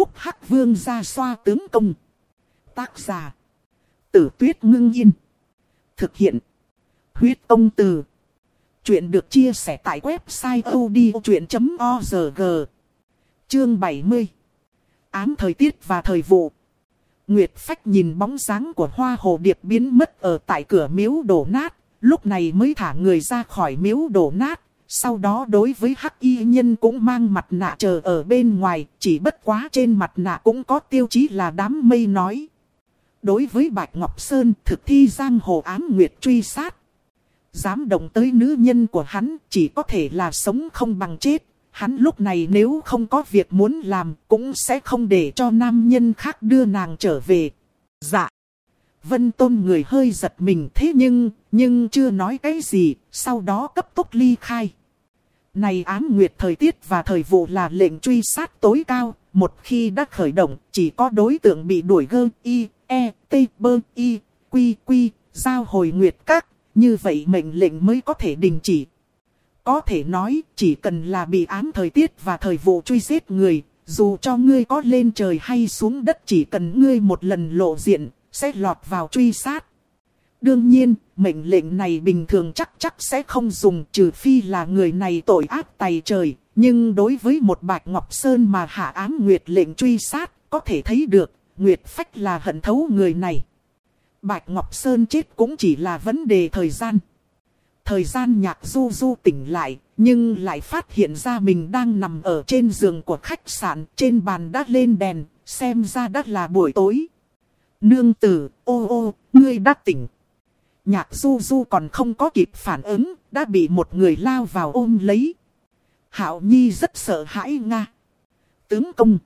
Phúc Hắc Vương ra xoa tướng công. Tác giả. Tử tuyết ngưng yên. Thực hiện. Huyết ông từ. Chuyện được chia sẻ tại website odchuyện.org. Chương 70. Ám thời tiết và thời vụ. Nguyệt Phách nhìn bóng dáng của hoa hồ điệp biến mất ở tại cửa miếu đổ nát, lúc này mới thả người ra khỏi miếu đổ nát. Sau đó đối với hắc y nhân cũng mang mặt nạ chờ ở bên ngoài, chỉ bất quá trên mặt nạ cũng có tiêu chí là đám mây nói. Đối với Bạch Ngọc Sơn thực thi giang hồ ám nguyệt truy sát. Dám động tới nữ nhân của hắn chỉ có thể là sống không bằng chết. Hắn lúc này nếu không có việc muốn làm cũng sẽ không để cho nam nhân khác đưa nàng trở về. Dạ. Vân tôn người hơi giật mình thế nhưng, nhưng chưa nói cái gì, sau đó cấp tốc ly khai. Này ám nguyệt thời tiết và thời vụ là lệnh truy sát tối cao, một khi đã khởi động, chỉ có đối tượng bị đuổi gơ, y, e, t, b, y, quy, quy, giao hồi nguyệt các, như vậy mệnh lệnh mới có thể đình chỉ. Có thể nói, chỉ cần là bị ám thời tiết và thời vụ truy giết người, dù cho ngươi có lên trời hay xuống đất chỉ cần ngươi một lần lộ diện, sẽ lọt vào truy sát. Đương nhiên, mệnh lệnh này bình thường chắc chắc sẽ không dùng trừ phi là người này tội ác tày trời. Nhưng đối với một bạch Ngọc Sơn mà hạ ám Nguyệt lệnh truy sát, có thể thấy được, Nguyệt Phách là hận thấu người này. Bạch Ngọc Sơn chết cũng chỉ là vấn đề thời gian. Thời gian nhạc du du tỉnh lại, nhưng lại phát hiện ra mình đang nằm ở trên giường của khách sạn, trên bàn đã lên đèn, xem ra đã là buổi tối. Nương tử, ô ô, ngươi đã tỉnh. Nhạc du du còn không có kịp phản ứng, đã bị một người lao vào ôm lấy. Hạo Nhi rất sợ hãi nga. Tướng công.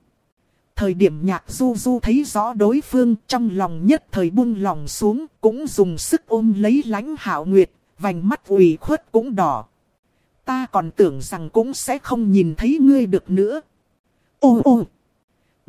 Thời điểm nhạc du du thấy rõ đối phương trong lòng nhất thời buông lòng xuống, cũng dùng sức ôm lấy lánh Hạo Nguyệt, vành mắt ủy khuất cũng đỏ. Ta còn tưởng rằng cũng sẽ không nhìn thấy ngươi được nữa. Ô ô!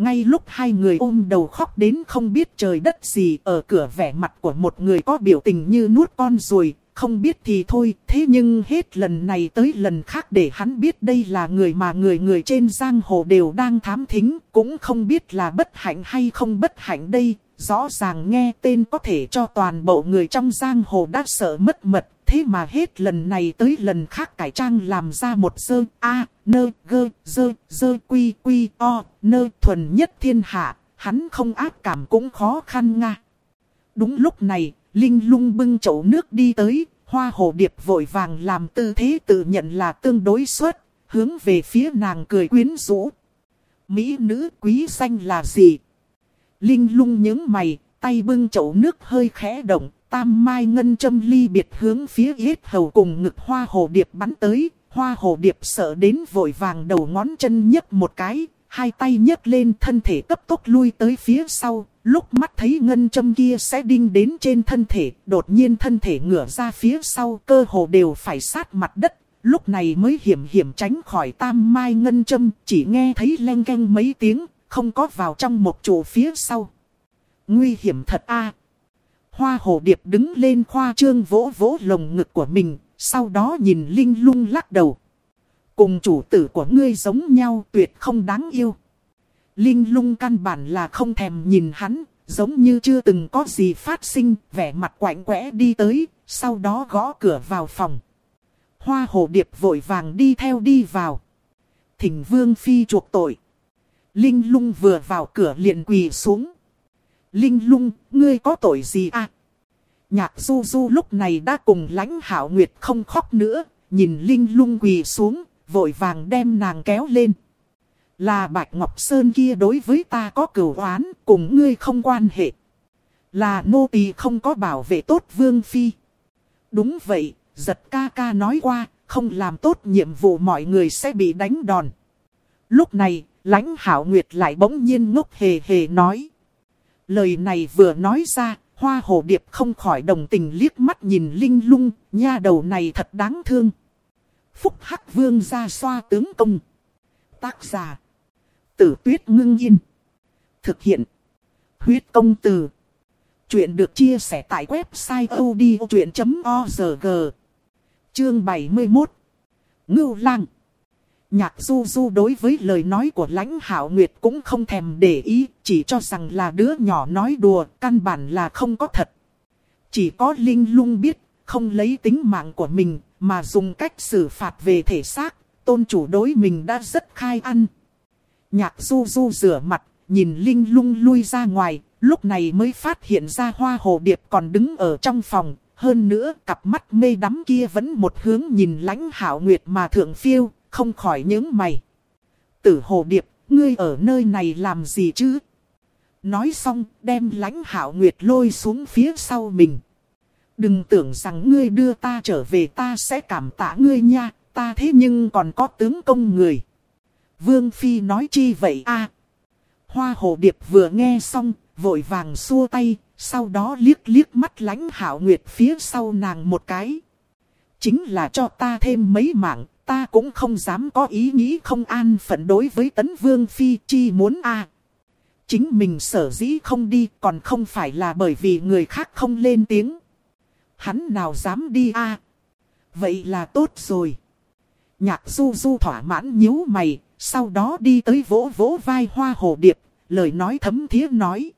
Ngay lúc hai người ôm đầu khóc đến không biết trời đất gì ở cửa vẻ mặt của một người có biểu tình như nuốt con rồi, không biết thì thôi, thế nhưng hết lần này tới lần khác để hắn biết đây là người mà người người trên giang hồ đều đang thám thính, cũng không biết là bất hạnh hay không bất hạnh đây, rõ ràng nghe tên có thể cho toàn bộ người trong giang hồ đã sợ mất mật, thế mà hết lần này tới lần khác cải trang làm ra một sơ a nơ gơ dơ dơ quy quy o nơ thuần nhất thiên hạ, hắn không ác cảm cũng khó khăn nga. Đúng lúc này, Linh lung bưng chậu nước đi tới, hoa hồ điệp vội vàng làm tư thế tự nhận là tương đối suất, hướng về phía nàng cười quyến rũ. Mỹ nữ quý danh là gì? Linh lung những mày, tay bưng chậu nước hơi khẽ động, tam mai ngân châm ly biệt hướng phía yết hầu cùng ngực hoa hồ điệp bắn tới. Hoa hồ điệp sợ đến vội vàng đầu ngón chân nhấc một cái, hai tay nhấc lên thân thể cấp tốc lui tới phía sau. Lúc mắt thấy ngân châm kia sẽ đinh đến trên thân thể, đột nhiên thân thể ngửa ra phía sau cơ hồ đều phải sát mặt đất. Lúc này mới hiểm hiểm tránh khỏi tam mai ngân châm, chỉ nghe thấy len canh mấy tiếng, không có vào trong một chỗ phía sau. Nguy hiểm thật a Hoa hồ điệp đứng lên khoa trương vỗ vỗ lồng ngực của mình, sau đó nhìn Linh lung lắc đầu. Cùng chủ tử của ngươi giống nhau tuyệt không đáng yêu. Linh lung căn bản là không thèm nhìn hắn, giống như chưa từng có gì phát sinh, vẻ mặt quạnh quẽ đi tới, sau đó gõ cửa vào phòng. Hoa hồ điệp vội vàng đi theo đi vào. Thỉnh vương phi chuộc tội. Linh lung vừa vào cửa liền quỳ xuống. Linh lung, ngươi có tội gì à? Nhạc du du lúc này đã cùng lãnh hảo nguyệt không khóc nữa, nhìn Linh lung quỳ xuống, vội vàng đem nàng kéo lên. Là Bạch Ngọc Sơn kia đối với ta có cửu oán, cùng ngươi không quan hệ. Là nô tỳ không có bảo vệ tốt Vương Phi. Đúng vậy, giật ca ca nói qua, không làm tốt nhiệm vụ mọi người sẽ bị đánh đòn. Lúc này, lãnh hảo nguyệt lại bỗng nhiên ngốc hề hề nói. Lời này vừa nói ra, hoa hồ điệp không khỏi đồng tình liếc mắt nhìn linh lung, nha đầu này thật đáng thương. Phúc Hắc Vương ra xoa tướng công. Tác giả. Tử tuyết ngưng yên. Thực hiện. Huyết công từ. Chuyện được chia sẻ tại website odchuyện.org. Chương 71. Ngưu lang. Nhạc du du đối với lời nói của lãnh hảo nguyệt cũng không thèm để ý, chỉ cho rằng là đứa nhỏ nói đùa, căn bản là không có thật. Chỉ có Linh lung biết, không lấy tính mạng của mình, mà dùng cách xử phạt về thể xác, tôn chủ đối mình đã rất khai ăn. Nhạc du du rửa mặt, nhìn Linh lung lui ra ngoài, lúc này mới phát hiện ra hoa hồ điệp còn đứng ở trong phòng. Hơn nữa, cặp mắt mê đắm kia vẫn một hướng nhìn lãnh hảo nguyệt mà thượng phiêu, không khỏi những mày. Tử hồ điệp, ngươi ở nơi này làm gì chứ? Nói xong, đem lãnh hảo nguyệt lôi xuống phía sau mình. Đừng tưởng rằng ngươi đưa ta trở về ta sẽ cảm tạ ngươi nha, ta thế nhưng còn có tướng công người. Vương Phi nói chi vậy a? Hoa hồ điệp vừa nghe xong, vội vàng xua tay, sau đó liếc liếc mắt lãnh hảo nguyệt phía sau nàng một cái. Chính là cho ta thêm mấy mạng, ta cũng không dám có ý nghĩ không an phận đối với tấn vương phi chi muốn a. Chính mình sở dĩ không đi còn không phải là bởi vì người khác không lên tiếng. Hắn nào dám đi a? Vậy là tốt rồi. Nhạc du du thỏa mãn nhíu mày, sau đó đi tới vỗ vỗ vai hoa hồ điệp, lời nói thấm thía nói.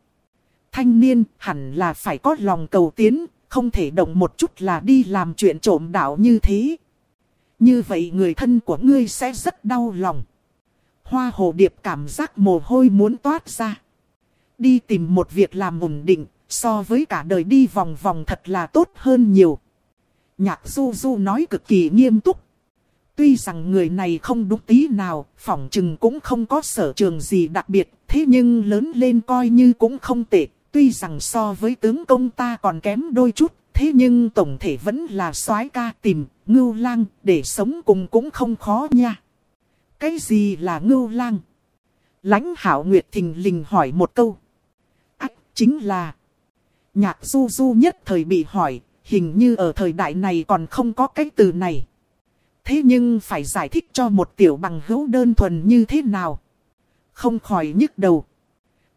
Thanh niên hẳn là phải có lòng cầu tiến, không thể động một chút là đi làm chuyện trộm đạo như thế. Như vậy người thân của ngươi sẽ rất đau lòng. Hoa hồ điệp cảm giác mồ hôi muốn toát ra. Đi tìm một việc làm ổn định, so với cả đời đi vòng vòng thật là tốt hơn nhiều. Nhạc du du nói cực kỳ nghiêm túc. Tuy rằng người này không đúng tí nào, phỏng chừng cũng không có sở trường gì đặc biệt, thế nhưng lớn lên coi như cũng không tệ. Tuy rằng so với tướng công ta còn kém đôi chút, thế nhưng tổng thể vẫn là soái ca tìm, ngưu lang, để sống cùng cũng không khó nha. Cái gì là ngưu lang? lãnh hảo nguyệt thình lình hỏi một câu. Ách, chính là... Nhạc du du nhất thời bị hỏi, hình như ở thời đại này còn không có cái từ này. Thế nhưng phải giải thích cho một tiểu bằng hữu đơn thuần như thế nào? Không khỏi nhức đầu.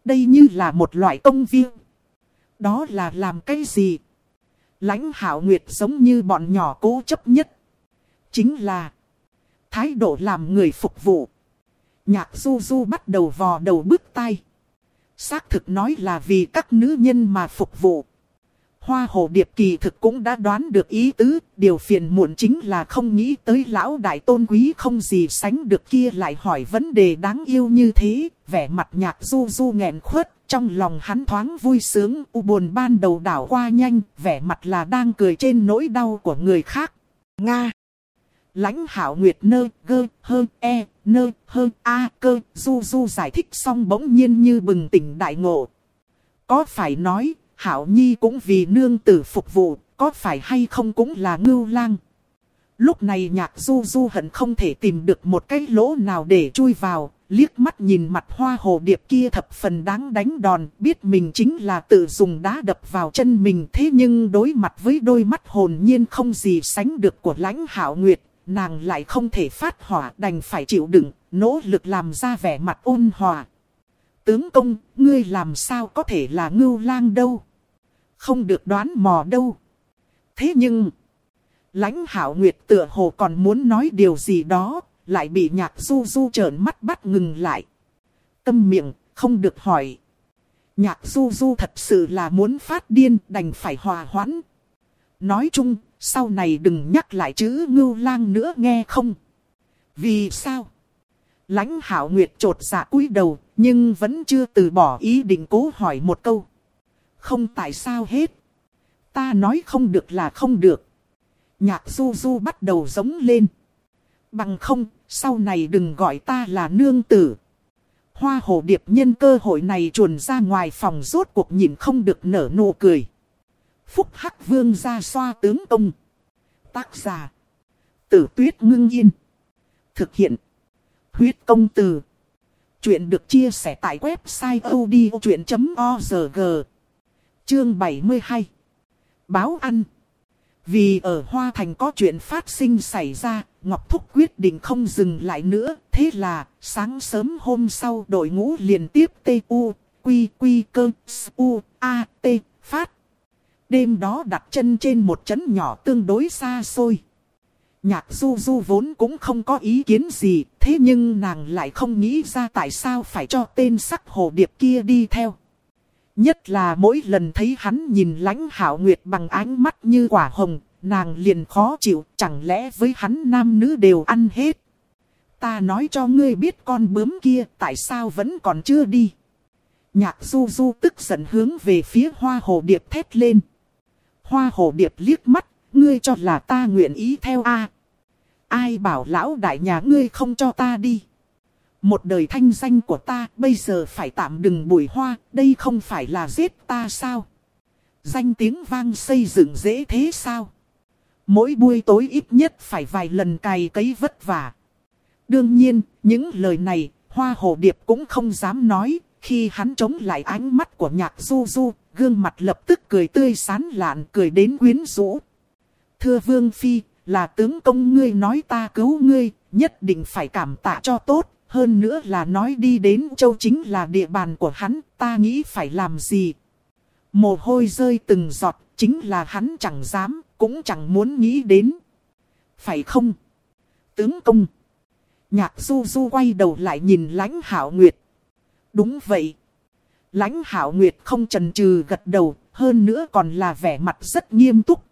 Đây như là một loại công viên. Đó là làm cái gì? Lãnh hảo nguyệt giống như bọn nhỏ cố chấp nhất. Chính là, thái độ làm người phục vụ. Nhạc du du bắt đầu vò đầu bước tay. Xác thực nói là vì các nữ nhân mà phục vụ. Hoa hồ điệp kỳ thực cũng đã đoán được ý tứ, điều phiền muộn chính là không nghĩ tới lão đại tôn quý không gì sánh được kia lại hỏi vấn đề đáng yêu như thế, vẻ mặt nhạc du du nghẹn khuất, trong lòng hắn thoáng vui sướng, u buồn ban đầu đảo qua nhanh, vẻ mặt là đang cười trên nỗi đau của người khác. Nga lãnh hảo nguyệt nơ, gơ, hơn, e, nơ, hơn, a, cơ, du du giải thích xong bỗng nhiên như bừng tỉnh đại ngộ. Có phải nói, hảo nhi cũng vì nương tử phục vụ, có phải hay không cũng là ngưu lang. Lúc này nhạc du du hận không thể tìm được một cái lỗ nào để chui vào, liếc mắt nhìn mặt hoa hồ điệp kia thập phần đáng đánh đòn, biết mình chính là tự dùng đá đập vào chân mình thế nhưng đối mặt với đôi mắt hồn nhiên không gì sánh được của lãnh hảo nguyệt, nàng lại không thể phát hỏa đành phải chịu đựng, nỗ lực làm ra vẻ mặt ôn hòa. Tướng công, ngươi làm sao có thể là ngưu lang đâu? Không được đoán mò đâu. Thế nhưng, lãnh hảo nguyệt tựa hồ còn muốn nói điều gì đó, lại bị nhạc du du trợn mắt bắt ngừng lại. Tâm miệng, không được hỏi. Nhạc du du thật sự là muốn phát điên đành phải hòa hoãn. Nói chung, sau này đừng nhắc lại chữ ngưu lang nữa nghe không. Vì sao? Lãnh hảo nguyệt trột dạ cúi đầu, nhưng vẫn chưa từ bỏ ý định cố hỏi một câu. Không tại sao hết. Ta nói không được là không được. Nhạc du du bắt đầu giống lên. Bằng không, sau này đừng gọi ta là nương tử. Hoa hồ điệp nhân cơ hội này chuồn ra ngoài phòng rốt cuộc nhìn không được nở nụ cười. Phúc Hắc Vương ra xoa tướng công. Tác giả. Tử tuyết ngưng yên. Thực hiện. Huyết công từ. Chuyện được chia sẻ tại website odchuyện.org. Chương 72. Báo ăn. Vì ở Hoa Thành có chuyện phát sinh xảy ra, Ngọc Thúc quyết định không dừng lại nữa. Thế là, sáng sớm hôm sau đội ngũ liền tiếp T.U. Quy Quy Cơ U A T phát. Đêm đó đặt chân trên một trấn nhỏ tương đối xa xôi. Nhạc du du vốn cũng không có ý kiến gì, thế nhưng nàng lại không nghĩ ra tại sao phải cho tên sắc hồ điệp kia đi theo. Nhất là mỗi lần thấy hắn nhìn lãnh hảo nguyệt bằng ánh mắt như quả hồng, nàng liền khó chịu, chẳng lẽ với hắn nam nữ đều ăn hết. Ta nói cho ngươi biết con bướm kia tại sao vẫn còn chưa đi. Nhạc du du tức giận hướng về phía hoa hồ điệp thét lên. Hoa hồ điệp liếc mắt, ngươi cho là ta nguyện ý theo a Ai bảo lão đại nhà ngươi không cho ta đi. Một đời thanh danh của ta bây giờ phải tạm đừng bụi hoa, đây không phải là giết ta sao? Danh tiếng vang xây dựng dễ thế sao? Mỗi buổi tối ít nhất phải vài lần cày cấy vất vả. Đương nhiên, những lời này, hoa hồ điệp cũng không dám nói, khi hắn chống lại ánh mắt của nhạc du du, gương mặt lập tức cười tươi sán lạn cười đến quyến rũ. Thưa Vương Phi, là tướng công ngươi nói ta cứu ngươi, nhất định phải cảm tạ cho tốt. Hơn nữa là nói đi đến châu chính là địa bàn của hắn, ta nghĩ phải làm gì. Mồ hôi rơi từng giọt, chính là hắn chẳng dám, cũng chẳng muốn nghĩ đến. Phải không? Tướng công. Nhạc du du quay đầu lại nhìn lãnh hảo nguyệt. Đúng vậy. Lãnh hảo nguyệt không chần chừ gật đầu, hơn nữa còn là vẻ mặt rất nghiêm túc.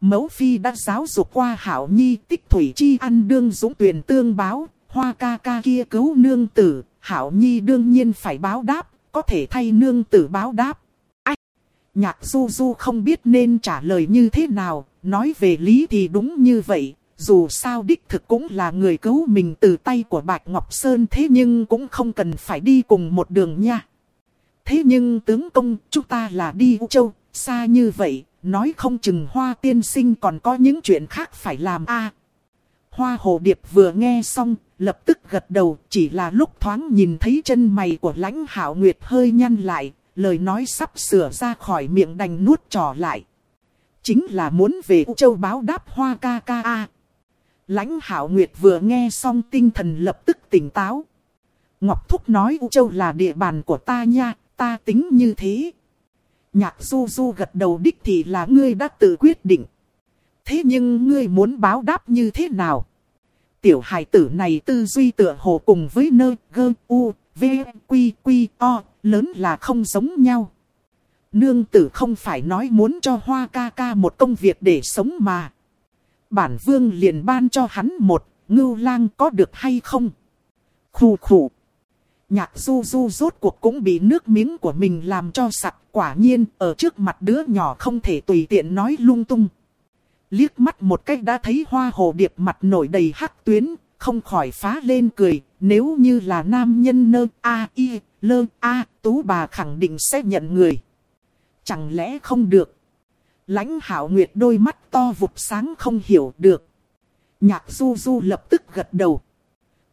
Mẫu phi đã giáo dục qua hảo nhi tích thủy chi ăn đương dũng tuyển tương báo, hoa ca ca kia cứu nương tử, hảo nhi đương nhiên phải báo đáp, có thể thay nương tử báo đáp. Ách! Nhạc du du không biết nên trả lời như thế nào, nói về lý thì đúng như vậy, dù sao đích thực cũng là người cứu mình từ tay của Bạch Ngọc Sơn thế nhưng cũng không cần phải đi cùng một đường nha. Thế nhưng tướng công chúng ta là đi U Châu, xa như vậy, nói không chừng hoa tiên sinh còn có những chuyện khác phải làm a Hoa hồ điệp vừa nghe xong, lập tức gật đầu, chỉ là lúc thoáng nhìn thấy chân mày của lãnh hảo nguyệt hơi nhăn lại, lời nói sắp sửa ra khỏi miệng đành nuốt trò lại. Chính là muốn về U Châu báo đáp hoa ca ca a. Lãnh hảo nguyệt vừa nghe xong tinh thần lập tức tỉnh táo. Ngọc Thúc nói U Châu là địa bàn của ta nha, ta tính như thế. Nhạc du du gật đầu đích thì là ngươi đã tự quyết định. Thế nhưng ngươi muốn báo đáp như thế nào? Tiểu hài tử này tư duy tựa hồ cùng với nơ, gơ, u, v, quy, quy, o, lớn là không giống nhau. Nương tử không phải nói muốn cho hoa ca ca một công việc để sống mà. Bản vương liền ban cho hắn một, ngưu lang có được hay không? Khù khù. Nhạc du du rốt cuộc cũng bị nước miếng của mình làm cho sặc. Quả nhiên, ở trước mặt đứa nhỏ không thể tùy tiện nói lung tung. Liếc mắt một cách đã thấy hoa hồ điệp mặt nổi đầy hắc tuyến, không khỏi phá lên cười. Nếu như là nam nhân nơ a y lơ a tú bà khẳng định sẽ nhận người. Chẳng lẽ không được? Lãnh hảo nguyệt đôi mắt to vụt sáng không hiểu được. Nhạc du du lập tức gật đầu.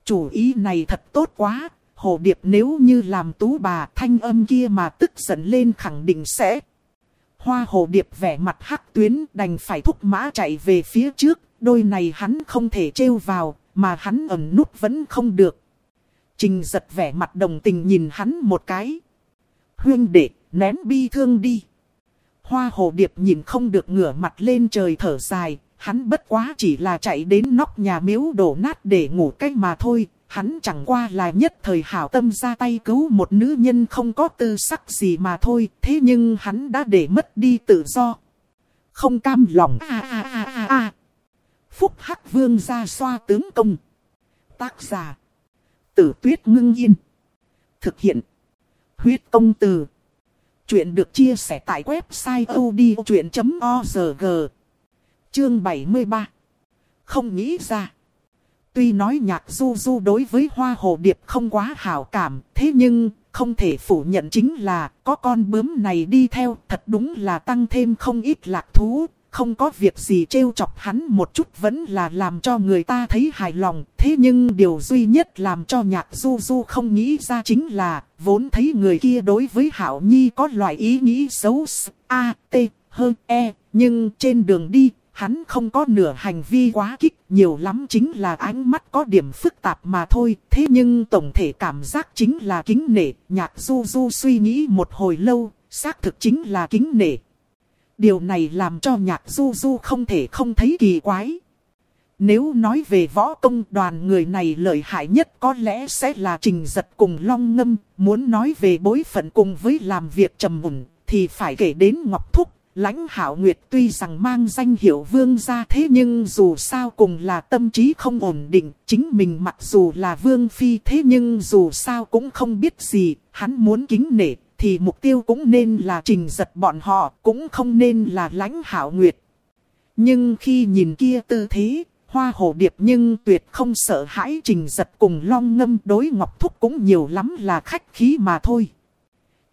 Chủ ý này thật tốt quá, hồ điệp nếu như làm tú bà thanh âm kia mà tức giận lên khẳng định sẽ. Hoa hồ điệp vẻ mặt hắc tuyến đành phải thúc mã chạy về phía trước, đôi này hắn không thể trêu vào, mà hắn ẩn nút vẫn không được. Trình giật vẻ mặt đồng tình nhìn hắn một cái. Huyên đệ, nén bi thương đi. Hoa hồ điệp nhìn không được ngửa mặt lên trời thở dài, hắn bất quá chỉ là chạy đến nóc nhà miếu đổ nát để ngủ cách mà thôi, Hắn chẳng qua là nhất thời hảo tâm ra tay cứu một nữ nhân không có tư sắc gì mà thôi, thế nhưng hắn đã để mất đi tự do. Không cam lòng À, à, à, à, à. Phúc Hắc Vương ra xoa tướng công. Tác giả. Tử tuyết ngưng yên. Thực hiện. Huyết công từ. Chuyện được chia sẻ tại website odchuyện.org. Chương 73. Không nghĩ ra. Tuy nói nhạc du du đối với hoa hồ điệp không quá hảo cảm, thế nhưng không thể phủ nhận chính là có con bướm này đi theo thật đúng là tăng thêm không ít lạc thú. Không có việc gì trêu chọc hắn một chút vẫn là làm cho người ta thấy hài lòng. Thế nhưng điều duy nhất làm cho nhạc du du không nghĩ ra chính là vốn thấy người kia đối với Hảo Nhi có loại ý nghĩ xấu A, T, hơn E. Nhưng trên đường đi Hắn không có nửa hành vi quá kích, nhiều lắm chính là ánh mắt có điểm phức tạp mà thôi. Thế nhưng tổng thể cảm giác chính là kính nể, nhạc du du suy nghĩ một hồi lâu, xác thực chính là kính nể. Điều này làm cho nhạc du du không thể không thấy kỳ quái. Nếu nói về võ công đoàn người này lợi hại nhất có lẽ sẽ là trình giật cùng long ngâm. Muốn nói về bối phận cùng với làm việc trầm mùn thì phải kể đến Ngọc Thúc. Lãnh hạo Nguyệt tuy rằng mang danh hiệu vương gia thế nhưng dù sao cùng là tâm trí không ổn định, chính mình mặc dù là vương phi thế nhưng dù sao cũng không biết gì, hắn muốn kính nể thì mục tiêu cũng nên là trình giật bọn họ, cũng không nên là Lãnh hạo Nguyệt. Nhưng khi nhìn kia tư thế, hoa hồ điệp nhưng tuyệt không sợ hãi trình giật cùng long ngâm đối ngọc thúc cũng nhiều lắm là khách khí mà thôi.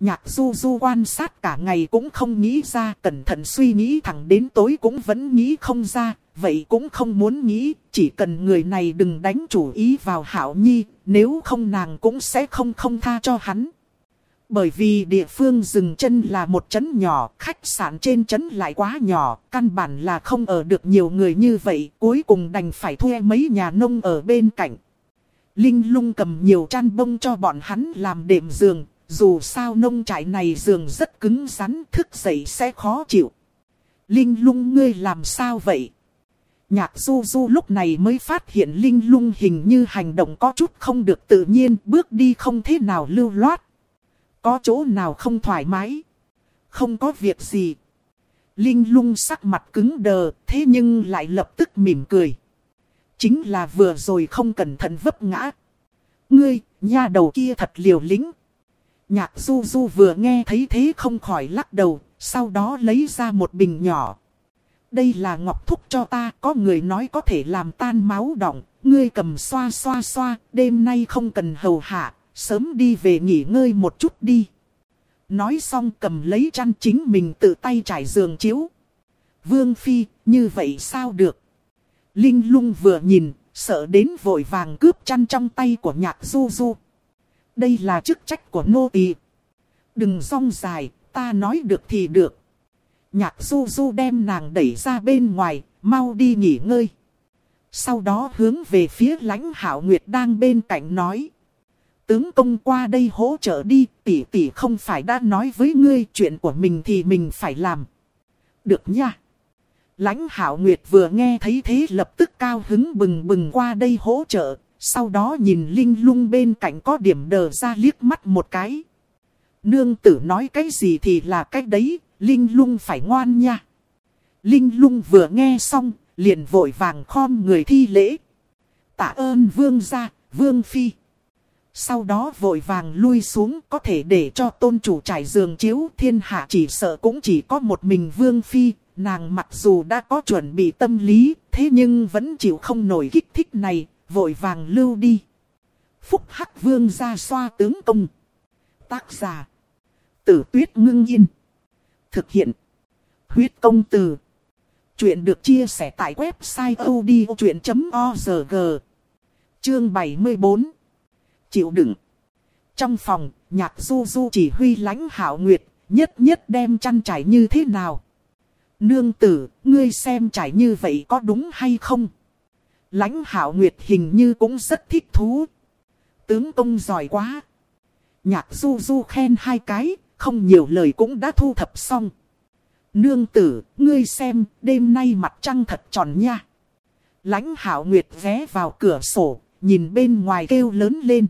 Nhạc du du quan sát cả ngày cũng không nghĩ ra, cẩn thận suy nghĩ thẳng đến tối cũng vẫn nghĩ không ra, vậy cũng không muốn nghĩ, chỉ cần người này đừng đánh chủ ý vào hảo nhi, nếu không nàng cũng sẽ không không tha cho hắn. Bởi vì địa phương dừng chân là một trấn nhỏ, khách sạn trên trấn lại quá nhỏ, căn bản là không ở được nhiều người như vậy, cuối cùng đành phải thuê mấy nhà nông ở bên cạnh. Linh lung cầm nhiều chăn bông cho bọn hắn làm đệm giường, dù sao nông trại này giường rất cứng rắn, thức dậy sẽ khó chịu. Linh lung ngươi làm sao vậy? Nhạc du du lúc này mới phát hiện Linh lung hình như hành động có chút không được tự nhiên, bước đi không thế nào lưu loát. Có chỗ nào không thoải mái? Không có việc gì. Linh lung sắc mặt cứng đờ, thế nhưng lại lập tức mỉm cười. Chính là vừa rồi không cẩn thận vấp ngã. Ngươi, nha đầu kia thật liều lĩnh. Nhạc du du vừa nghe thấy thế không khỏi lắc đầu, sau đó lấy ra một bình nhỏ. Đây là ngọc thúc cho ta, có người nói có thể làm tan máu động, ngươi cầm xoa xoa xoa, đêm nay không cần hầu hạ, sớm đi về nghỉ ngơi một chút đi. Nói xong cầm lấy chăn chính mình tự tay trải giường chiếu. Vương Phi, như vậy sao được? Linh lung vừa nhìn, sợ đến vội vàng cướp chăn trong tay của nhạc du du. Đây là chức trách của nô tỳ. Đừng rong dài, ta nói được thì được. Nhạc du du đem nàng đẩy ra bên ngoài, mau đi nghỉ ngơi. Sau đó hướng về phía lãnh hảo nguyệt đang bên cạnh nói tướng công qua đây hỗ trợ đi, tỷ tỷ không phải đã nói với ngươi chuyện của mình thì mình phải làm. Được nha. Lãnh hảo nguyệt vừa nghe thấy thế lập tức cao hứng bừng bừng qua đây hỗ trợ, sau đó nhìn Linh lung bên cạnh có điểm đờ ra liếc mắt một cái. Nương tử nói cái gì thì là cái đấy, Linh lung phải ngoan nha. Linh lung vừa nghe xong, liền vội vàng khom người thi lễ. Tạ ơn vương gia, vương phi. Sau đó vội vàng lui xuống có thể để cho tôn chủ trải giường chiếu thiên hạ chỉ sợ cũng chỉ có một mình vương phi. Nàng mặc dù đã có chuẩn bị tâm lý, thế nhưng vẫn chịu không nổi kích thích này, vội vàng lưu đi. Phúc Hắc Vương ra xoa tướng công. Tác giả. Tử tuyết ngưng yên. Thực hiện. Huyết công từ. Chuyện được chia sẻ tại website odchuyện.org. Chương 74 chịu đựng. Trong phòng, nhạc du du chỉ huy lãnh hảo nguyệt, nhất nhất đem chăn trải như thế nào. Nương tử, ngươi xem trải như vậy có đúng hay không? Lãnh hảo nguyệt hình như cũng rất thích thú. Tướng công giỏi quá. Nhạc du du khen hai cái, không nhiều lời cũng đã thu thập xong. Nương tử, ngươi xem, đêm nay mặt trăng thật tròn nha. Lãnh hảo nguyệt ghé vào cửa sổ, nhìn bên ngoài kêu lớn lên.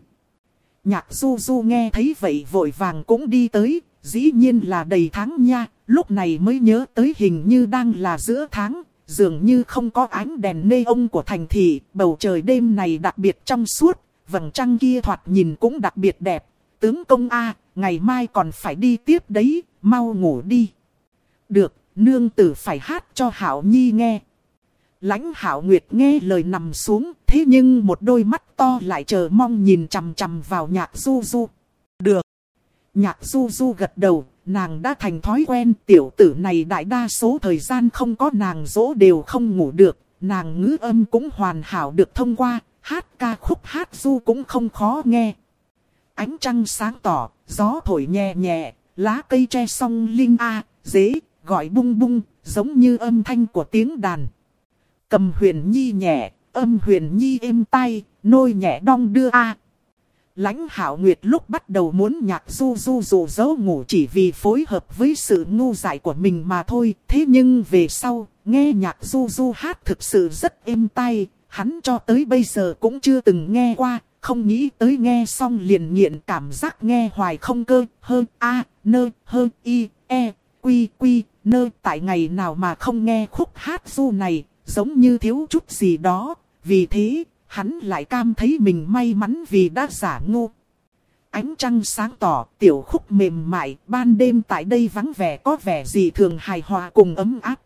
Nhạc du du nghe thấy vậy vội vàng cũng đi tới, dĩ nhiên là đầy tháng nha, lúc này mới nhớ tới hình như đang là giữa tháng, dường như không có ánh đèn nê ông của thành thị, bầu trời đêm này đặc biệt trong suốt, vầng trăng kia thoạt nhìn cũng đặc biệt đẹp. Tướng công A, ngày mai còn phải đi tiếp đấy, mau ngủ đi. Được, nương tử phải hát cho Hảo Nhi nghe. Lãnh hảo nguyệt nghe lời nằm xuống, thế nhưng một đôi mắt to lại chờ mong nhìn chằm chằm vào nhạc du du. Được. Nhạc du du gật đầu, nàng đã thành thói quen tiểu tử này đại đa số thời gian không có nàng dỗ đều không ngủ được, nàng ngữ âm cũng hoàn hảo được thông qua, hát ca khúc hát du cũng không khó nghe. Ánh trăng sáng tỏ, gió thổi nhẹ nhẹ, lá cây tre song linh a, dế, gọi bung bung, giống như âm thanh của tiếng đàn. Cầm huyền nhi nhẹ, âm huyền nhi êm tay, nôi nhẹ đong đưa a. Lãnh hạo nguyệt lúc bắt đầu muốn nhạc du du dù dấu ngủ chỉ vì phối hợp với sự ngu dại của mình mà thôi. Thế nhưng về sau, nghe nhạc du du hát thực sự rất êm tai, hắn cho tới bây giờ cũng chưa từng nghe qua, không nghĩ tới nghe xong liền nghiện cảm giác nghe hoài không cơ, hơn a, nơ, hơn y, e, quy, quy, nơ. Tại ngày nào mà không nghe khúc hát du này, giống như thiếu chút gì đó, vì thế hắn lại cam thấy mình may mắn vì đã giả ngu. Ánh trăng sáng tỏ, tiểu khúc mềm mại, ban đêm tại đây vắng vẻ có vẻ gì thường hài hòa cùng ấm áp.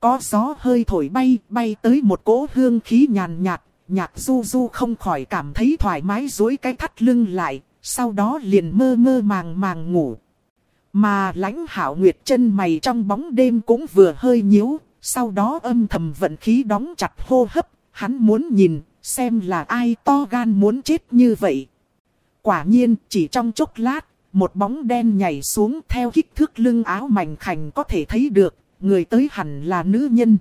Có gió hơi thổi bay, bay tới một cỗ hương khí nhàn nhạt, nhạc du du không khỏi cảm thấy thoải mái dối cái thắt lưng lại, sau đó liền mơ mơ màng màng ngủ. Mà lãnh hảo nguyệt chân mày trong bóng đêm cũng vừa hơi nhíu, sau đó âm thầm vận khí đóng chặt hô hấp, hắn muốn nhìn, xem là ai to gan muốn chết như vậy. Quả nhiên, chỉ trong chốc lát, một bóng đen nhảy xuống theo kích thước lưng áo mảnh khảnh có thể thấy được, người tới hẳn là nữ nhân.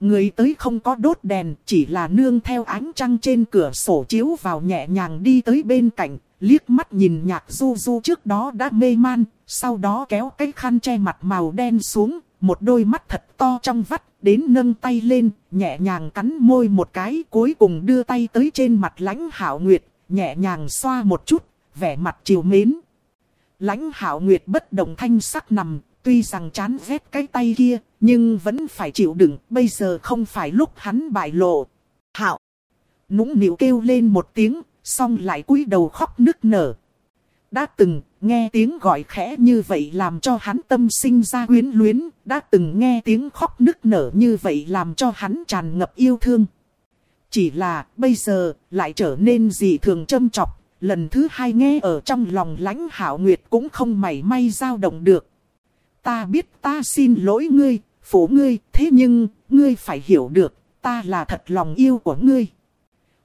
Người tới không có đốt đèn, chỉ là nương theo ánh trăng trên cửa sổ chiếu vào nhẹ nhàng đi tới bên cạnh, liếc mắt nhìn nhạc du du trước đó đã mê man, sau đó kéo cái khăn che mặt màu đen xuống, một đôi mắt thật to trong vắt, đến nâng tay lên, nhẹ nhàng cắn môi một cái, cuối cùng đưa tay tới trên mặt lãnh hảo nguyệt, nhẹ nhàng xoa một chút, vẻ mặt chiều mến. Lãnh hảo nguyệt bất động thanh sắc nằm, tuy rằng chán ghét cái tay kia, nhưng vẫn phải chịu đựng, bây giờ không phải lúc hắn bại lộ. Hảo! Nũng nịu kêu lên một tiếng, xong lại cúi đầu khóc nức nở. Đã từng, nghe tiếng gọi khẽ như vậy làm cho hắn tâm sinh ra quyến luyến, đã từng nghe tiếng khóc nức nở như vậy làm cho hắn tràn ngập yêu thương. Chỉ là, bây giờ, lại trở nên dị thường châm chọc, lần thứ hai nghe ở trong lòng lãnh hảo nguyệt cũng không mảy may dao động được. Ta biết ta xin lỗi ngươi, phủ ngươi, thế nhưng, ngươi phải hiểu được, ta là thật lòng yêu của ngươi.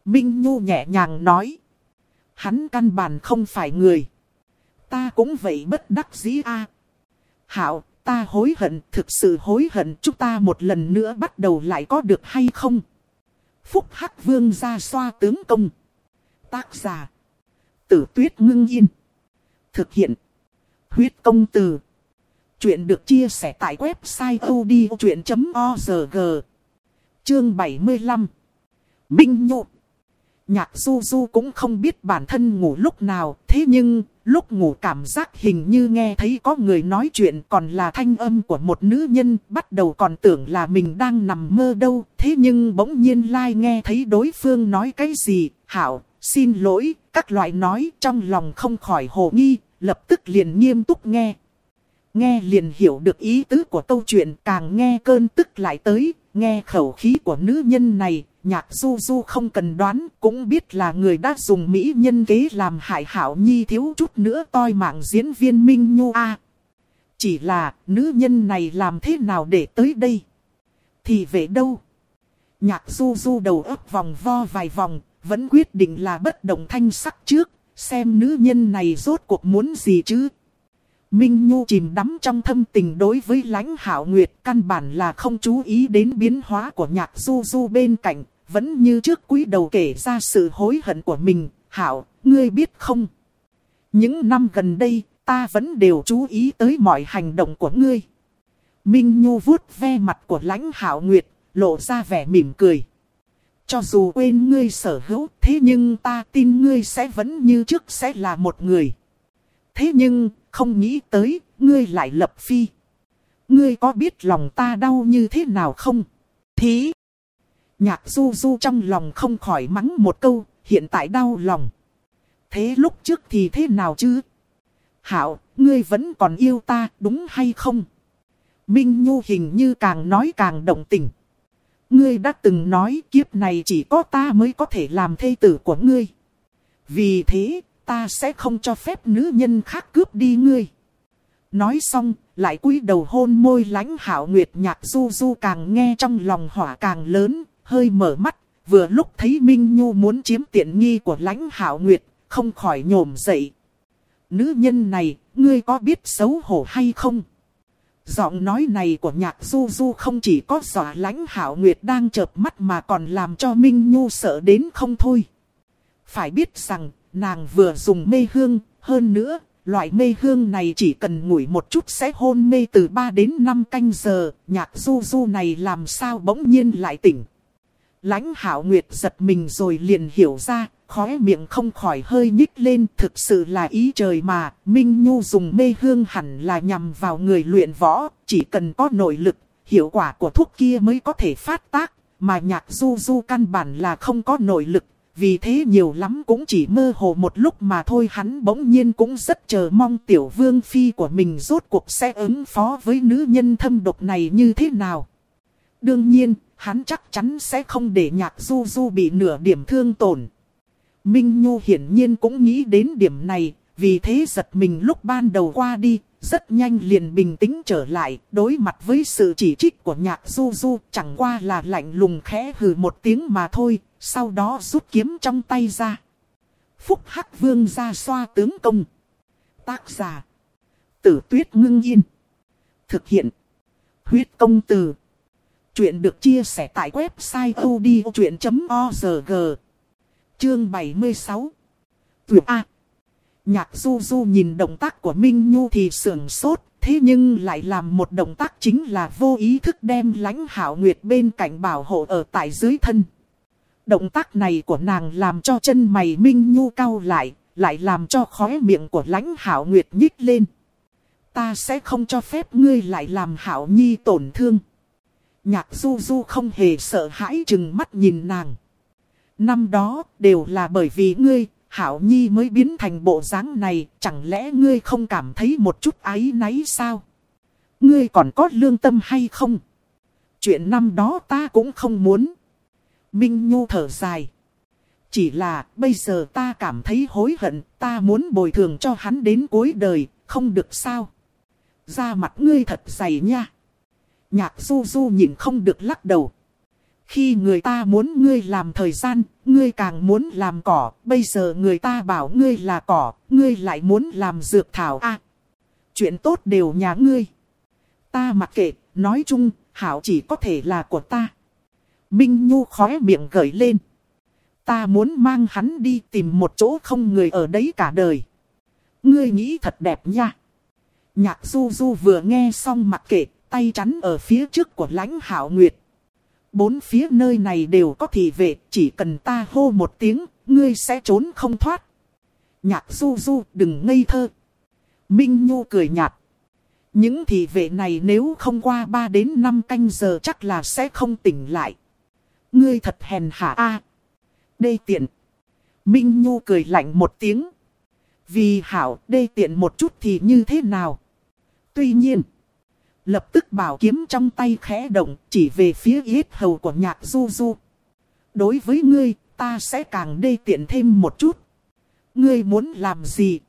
Minh Nhu nhẹ nhàng nói. Hắn căn bản không phải người. Ta cũng vậy bất đắc dĩ a. Hảo, ta hối hận, thực sự hối hận, chúng ta một lần nữa bắt đầu lại có được hay không? Phúc Hắc Vương ra xoa tướng công. Tác giả. Tử tuyết ngưng yên. Thực hiện. Huyết công từ. Chuyện được chia sẻ tại website odchuyện.org. Chương 75. Minh Nhộn. Nhạc du du cũng không biết bản thân ngủ lúc nào, thế nhưng, lúc ngủ cảm giác hình như nghe thấy có người nói chuyện còn là thanh âm của một nữ nhân, bắt đầu còn tưởng là mình đang nằm mơ đâu, thế nhưng bỗng nhiên lai like nghe thấy đối phương nói cái gì, hảo, xin lỗi, các loại nói trong lòng không khỏi hồ nghi, lập tức liền nghiêm túc nghe. Nghe liền hiểu được ý tứ của câu chuyện càng nghe cơn tức lại tới, nghe khẩu khí của nữ nhân này, nhạc du du không cần đoán, cũng biết là người đã dùng mỹ nhân kế làm hại hảo nhi thiếu chút nữa toi mạng diễn viên Minh Nhu A. Chỉ là, nữ nhân này làm thế nào để tới đây? Thì về đâu? Nhạc du du đầu ấp vòng vo vài vòng, vẫn quyết định là bất động thanh sắc trước, xem nữ nhân này rốt cuộc muốn gì chứ? Minh Nhu chìm đắm trong thâm tình đối với lãnh hảo nguyệt căn bản là không chú ý đến biến hóa của nhạc du du bên cạnh, vẫn như trước quý đầu kể ra sự hối hận của mình. Hảo, ngươi biết không? Những năm gần đây, ta vẫn đều chú ý tới mọi hành động của ngươi. Minh Nhu vuốt ve mặt của lãnh hảo nguyệt, lộ ra vẻ mỉm cười. Cho dù quên ngươi sở hữu, thế nhưng ta tin ngươi sẽ vẫn như trước sẽ là một người. Thế nhưng, không nghĩ tới, ngươi lại lập phi. Ngươi có biết lòng ta đau như thế nào không? Thí! Nhạc du du trong lòng không khỏi mắng một câu, hiện tại đau lòng. Thế lúc trước thì thế nào chứ? Hảo, ngươi vẫn còn yêu ta, đúng hay không? Minh Nhu hình như càng nói càng động tình. Ngươi đã từng nói kiếp này chỉ có ta mới có thể làm thê tử của ngươi. Vì thế, ta sẽ không cho phép nữ nhân khác cướp đi ngươi. Nói xong, lại cúi đầu hôn môi lãnh hảo nguyệt nhạc du du càng nghe trong lòng hỏa càng lớn, hơi mở mắt, vừa lúc thấy Minh Nhu muốn chiếm tiện nghi của lãnh hảo nguyệt, không khỏi nhổm dậy. Nữ nhân này, ngươi có biết xấu hổ hay không? Giọng nói này của nhạc du du không chỉ có dọa lãnh hảo nguyệt đang chợp mắt mà còn làm cho Minh Nhu sợ đến không thôi. Phải biết rằng, nàng vừa dùng mê hương, hơn nữa, loại mê hương này chỉ cần ngủi một chút sẽ hôn mê từ 3 đến 5 canh giờ, nhạc du du này làm sao bỗng nhiên lại tỉnh. Lãnh hảo nguyệt giật mình rồi liền hiểu ra, khóe miệng không khỏi hơi nhích lên, thực sự là ý trời mà, Minh Nhu dùng mê hương hẳn là nhằm vào người luyện võ, chỉ cần có nội lực, hiệu quả của thuốc kia mới có thể phát tác, mà nhạc du du căn bản là không có nội lực, vì thế nhiều lắm cũng chỉ mơ hồ một lúc mà thôi hắn bỗng nhiên cũng rất chờ mong tiểu vương phi của mình rốt cuộc sẽ ứng phó với nữ nhân thâm độc này như thế nào. Đương nhiên, hắn chắc chắn sẽ không để nhạc du du bị nửa điểm thương tổn. Minh Nhu hiển nhiên cũng nghĩ đến điểm này, vì thế giật mình lúc ban đầu qua đi, rất nhanh liền bình tĩnh trở lại, đối mặt với sự chỉ trích của nhạc du du, chẳng qua là lạnh lùng khẽ hừ một tiếng mà thôi, sau đó rút kiếm trong tay ra. Phúc Hắc Vương ra xoa tướng công. Tác giả. Tử tuyết ngưng yên. Thực hiện. Huyết công từ. Chuyện được chia sẻ tại website odchuyện.org. Chương 76. Tuyệt A. Nhạc du du nhìn động tác của Minh Nhu thì sườn sốt, thế nhưng lại làm một động tác chính là vô ý thức đem lãnh hảo nguyệt bên cạnh bảo hộ ở tại dưới thân. Động tác này của nàng làm cho chân mày Minh Nhu cau lại, lại làm cho khóe miệng của lãnh hảo nguyệt nhích lên. Ta sẽ không cho phép ngươi lại làm hảo nhi tổn thương. Nhạc du du không hề sợ hãi chừng mắt nhìn nàng. Năm đó đều là bởi vì ngươi, hảo nhi mới biến thành bộ dáng này, chẳng lẽ ngươi không cảm thấy một chút áy náy sao? Ngươi còn có lương tâm hay không? Chuyện năm đó ta cũng không muốn. Minh Nhu thở dài. Chỉ là bây giờ ta cảm thấy hối hận, ta muốn bồi thường cho hắn đến cuối đời, không được sao. Da mặt ngươi thật dày nha. Nhạc du du nhìn không được lắc đầu. Khi người ta muốn ngươi làm thời gian, ngươi càng muốn làm cỏ, bây giờ người ta bảo ngươi là cỏ, ngươi lại muốn làm dược thảo a Chuyện tốt đều nhà ngươi. Ta mặc kệ, nói chung, hảo chỉ có thể là của ta. Minh Nhu khóe miệng gởi lên. Ta muốn mang hắn đi tìm một chỗ không người ở đấy cả đời. Ngươi nghĩ thật đẹp nha. Nhạc du du vừa nghe xong mặc kệ, tay chắn ở phía trước của lãnh hảo nguyệt. Bốn phía nơi này đều có thị vệ, chỉ cần ta hô một tiếng, ngươi sẽ trốn không thoát. Nhạc du du, đừng ngây thơ. Minh Nhu cười nhạt. Những thị vệ này nếu không qua 3 đến 5 canh giờ chắc là sẽ không tỉnh lại. Ngươi thật hèn hạ a. À, đê tiện. Minh Nhu cười lạnh một tiếng. Vì hảo đê tiện một chút thì như thế nào? Tuy nhiên. Lập tức bảo kiếm trong tay khẽ động chỉ về phía yết hầu của nhạc du du. Đối với ngươi, ta sẽ càng đê tiện thêm một chút. Ngươi muốn làm gì?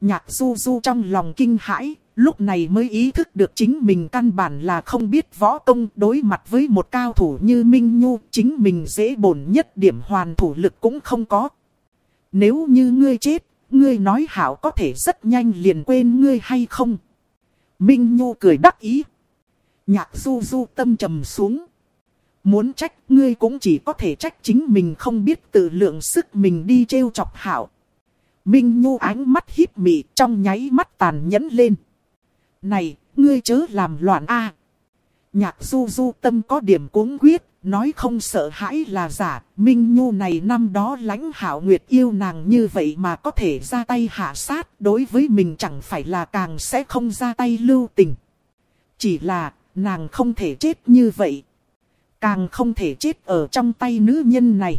Nhạc du du trong lòng kinh hãi, lúc này mới ý thức được chính mình căn bản là không biết võ công đối mặt với một cao thủ như Minh Nhu, chính mình dễ bổn nhất điểm hoàn thủ lực cũng không có. Nếu như ngươi chết, ngươi nói hảo có thể rất nhanh liền quên ngươi hay không? Minh Nhu cười đắc ý. Nhạc du du tâm trầm xuống. Muốn trách ngươi cũng chỉ có thể trách chính mình không biết tự lượng sức mình đi trêu chọc hảo. Minh Nhu ánh mắt híp mị trong nháy mắt tàn nhẫn lên. Này, ngươi chớ làm loạn a. Nhạc du du tâm có điểm cuống quyết, nói không sợ hãi là giả. Minh Nhu này năm đó lãnh hảo nguyệt yêu nàng như vậy mà có thể ra tay hạ sát. Đối với mình chẳng phải là càng sẽ không ra tay lưu tình. Chỉ là, nàng không thể chết như vậy. Càng không thể chết ở trong tay nữ nhân này.